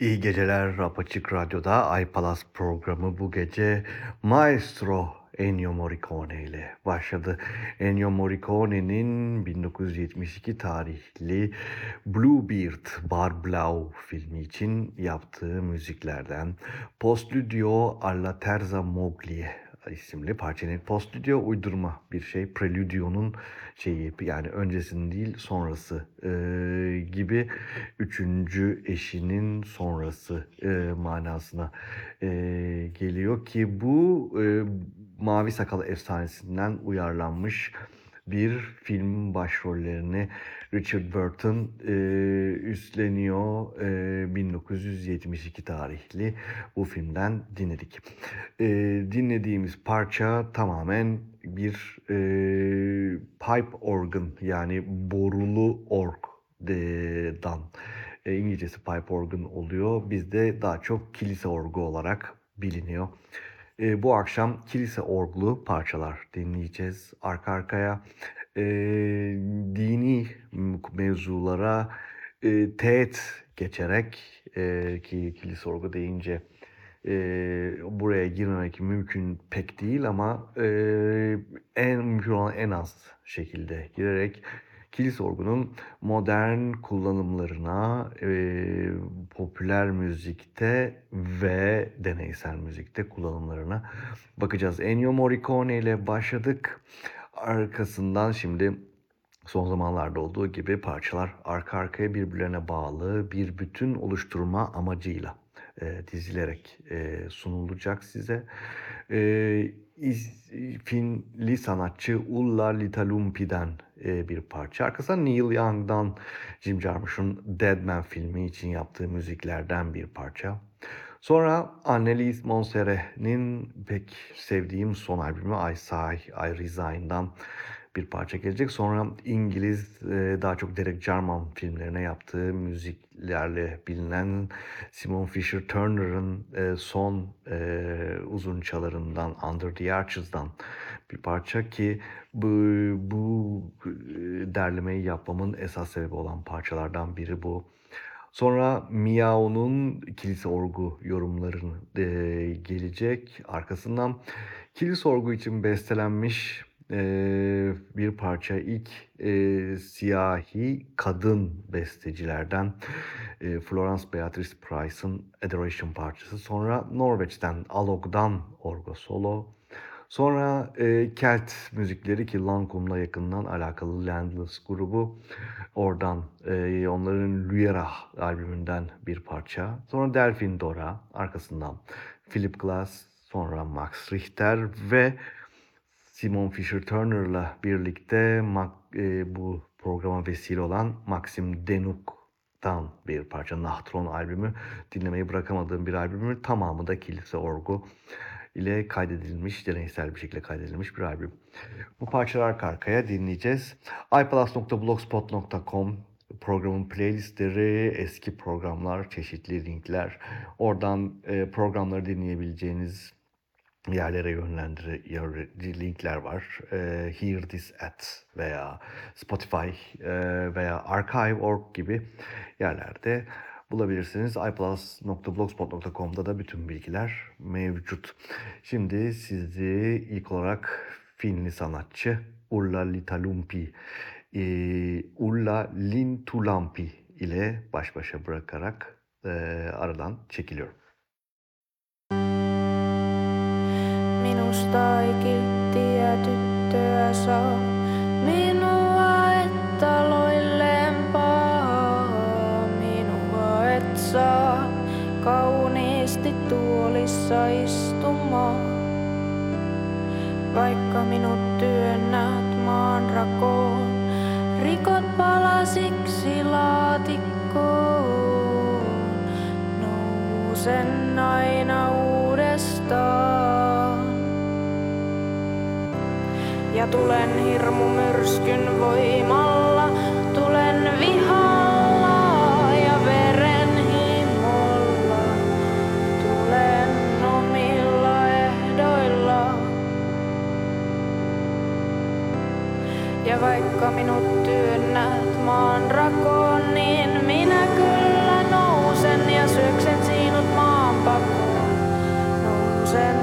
İyi geceler Apaçık Radyo'da Ay Palas programı bu gece Maestro Ennio Morricone ile başladı. Ennio Morricone'nin 1972 tarihli Bluebeard, Bar Blau filmi için yaptığı müziklerden Postludio alla Terza Moglie isimli parçanın postludio uydurma bir şey. Preludio'nun şeyi yani öncesinin değil sonrası e, gibi üçüncü eşinin sonrası e, manasına e, geliyor ki bu e, Mavi Sakal efsanesinden uyarlanmış bir film başrollerini Richard Burton e, üstleniyor. E, 1972 tarihli bu filmden dinledik. E, dinlediğimiz parça tamamen bir e, pipe organ yani borulu org'dan. E, İngilizcesi pipe organ oluyor. Bizde daha çok kilise orgu olarak biliniyor. E, bu akşam kilise orglu parçalar dinleyeceğiz arka arkaya. E, dini mevzulara e, teğet geçerek e, ki kilise orgu deyince e, buraya girmemek mümkün pek değil ama e, en mümkün olan en az şekilde girerek kilise orgunun modern kullanımlarına e, popüler müzikte ve deneysel müzikte kullanımlarına bakacağız. Ennio Morricone ile başladık. Arkasından şimdi son zamanlarda olduğu gibi parçalar arka arkaya birbirlerine bağlı bir bütün oluşturma amacıyla e, dizilerek e, sunulacak size. E, Finli sanatçı Ulla Litalumpi'den e, bir parça. Arkasından Neil Young'dan Jim Jarmusch'un Dead Man filmi için yaptığı müziklerden bir parça. Sonra Annelies Monserrat'nin pek sevdiğim son albümü I Sigh, I Resign'dan bir parça gelecek. Sonra İngiliz e, daha çok Derek Jarman filmlerine yaptığı müziklerle bilinen Simon Fisher Turner'ın e, son e, uzun çalarından Under the Arches'dan bir parça ki bu, bu derlemeyi yapmamın esas sebebi olan parçalardan biri bu. Sonra Miao'nun kilise orgu yorumlarını e, gelecek. Arkasından kilise orgu için bestelenmiş e, bir parça ilk e, siyahi kadın bestecilerden e, Florence Beatrice Price'ın Adoration parçası. Sonra Norveç'ten Alog'dan orgo solo. Sonra e, Kelt müzikleri ki Lancôme'la yakından alakalı Landless grubu. Oradan e, onların Luyera albümünden bir parça. Sonra Delphine Dora arkasından Philip Glass, sonra Max Richter ve Simon Fisher Turner'la birlikte e, bu programa vesile olan Maxim Denuk'tan bir parça Nahtron albümü dinlemeyi bırakamadığım bir albümü tamamı da kilise orgu ile kaydedilmiş, deneysel bir şekilde kaydedilmiş bir albüm. Bu parçalar arka arkaya dinleyeceğiz. iPlus.blogspot.com programın playlistleri, eski programlar, çeşitli linkler. Oradan e, programları dinleyebileceğiniz yerlere yönlendirici linkler var. E, Hear This At veya Spotify e, veya Archive.org gibi yerlerde bulabilirsiniz. iplus.blogspot.com'da da bütün bilgiler mevcut. Şimdi sizi ilk olarak Finli sanatçı Ulla Litalumpi, e, Ulla Lintulampi ile baş başa bırakarak e, aradan çekiliyorum. Minusta ei kilttiä saa, minua Vaikka minut työnnät maan rakoon, rikot palasiksi laatikkoon, nousen aina uudestaan. Ja tulen hirmumyrskyn voimalla, Ja vaikka minut työnnät maan rakoon, niin minä kyllä nousen ja syöksen sinut maan pakoon. Nousen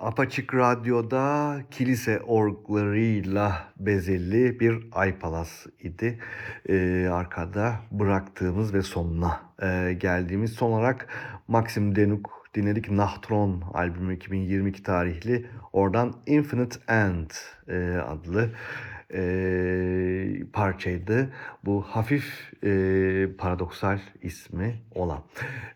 Apaçık Radyo'da kilise orglarıyla bezeli bir Ay Palas idi. Ee, arkada bıraktığımız ve sonuna e, geldiğimiz son olarak Maxim Denuk dinledik. Nahtron albümü 2022 tarihli. Oradan Infinite End e, adlı e, parçaydı. Bu hafif e, paradoksal ismi olan.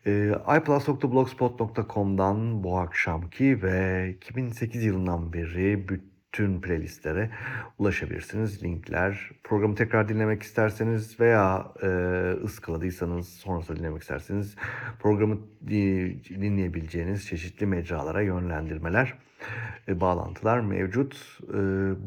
E, iplus.blogspot.com'dan bu akşamki ve 2008 yılından beri bütün playlistlere ulaşabilirsiniz. Linkler. Programı tekrar dinlemek isterseniz veya e, ıskaladıysanız sonrasında dinlemek isterseniz programı di- dinleyebileceğiniz çeşitli mecralara yönlendirmeler bağlantılar mevcut. E,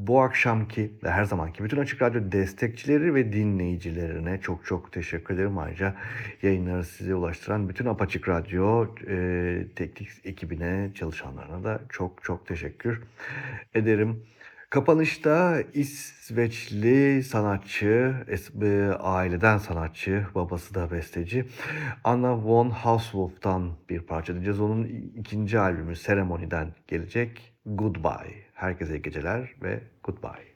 bu akşamki ve her zamanki bütün Açık Radyo destekçileri ve dinleyicilerine çok çok teşekkür ederim. Ayrıca yayınları size ulaştıran bütün Apaçık Radyo e, teknik ekibine, çalışanlarına da çok çok teşekkür ederim. Kapanışta İsveçli sanatçı, e, aileden sanatçı, babası da besteci Anna von Hauswolf'tan bir parça dinleyeceğiz. Onun ikinci albümü Ceremony'den gelecek Goodbye. Herkese iyi geceler ve goodbye.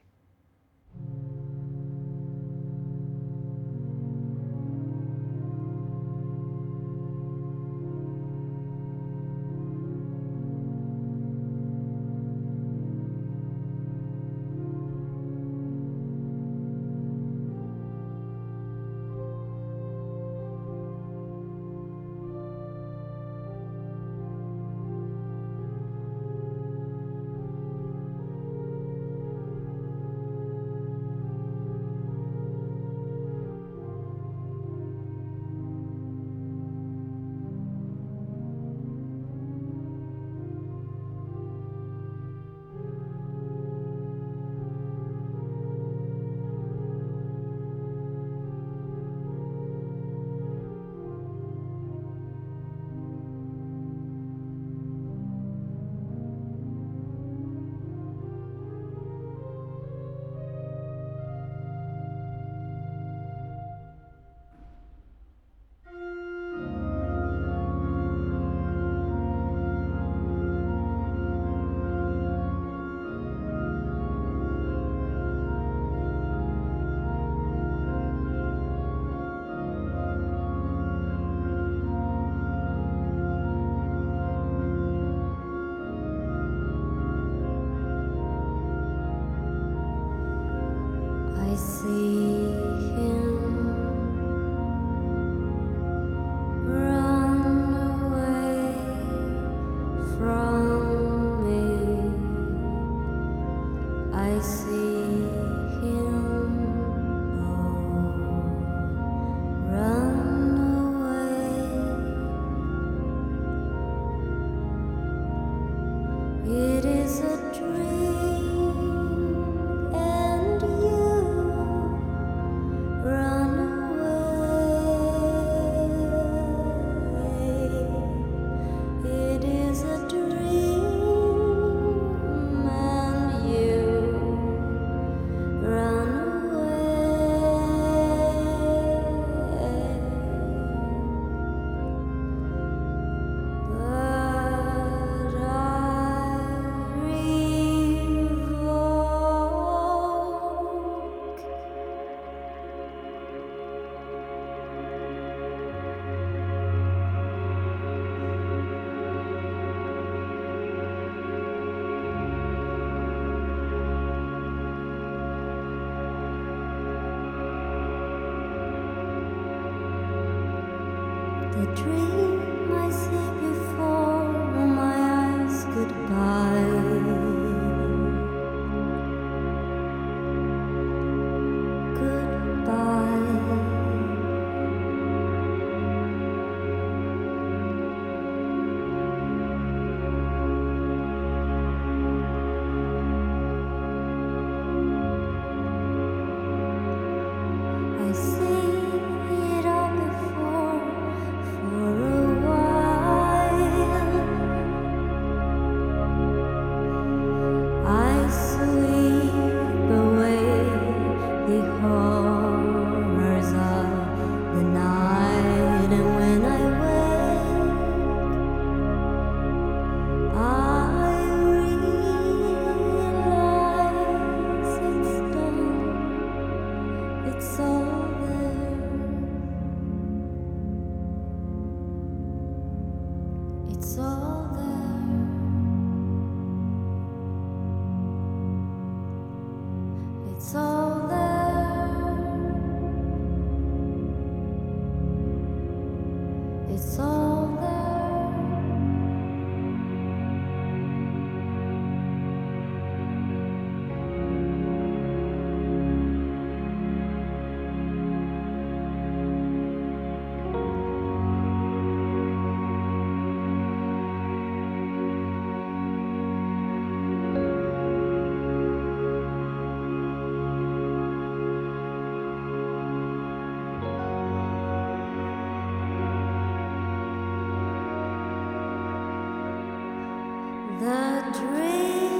Dream